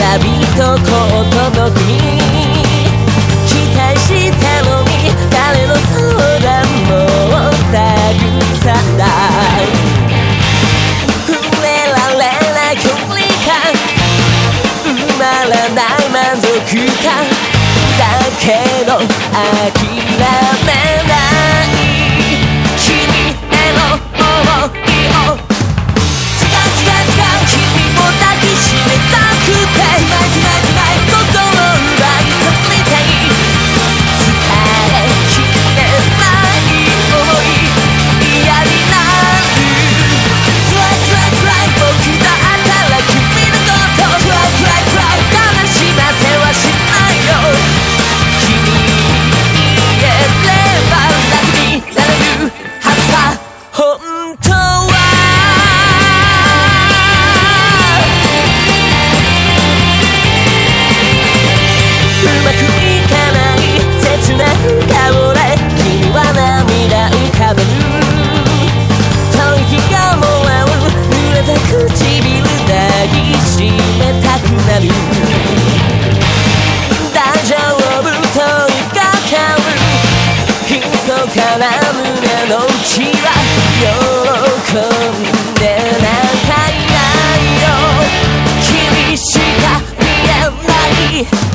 ラビットコートの国。だけど諦めない。のうちは喜んでなんかいないよ。君しか見えない。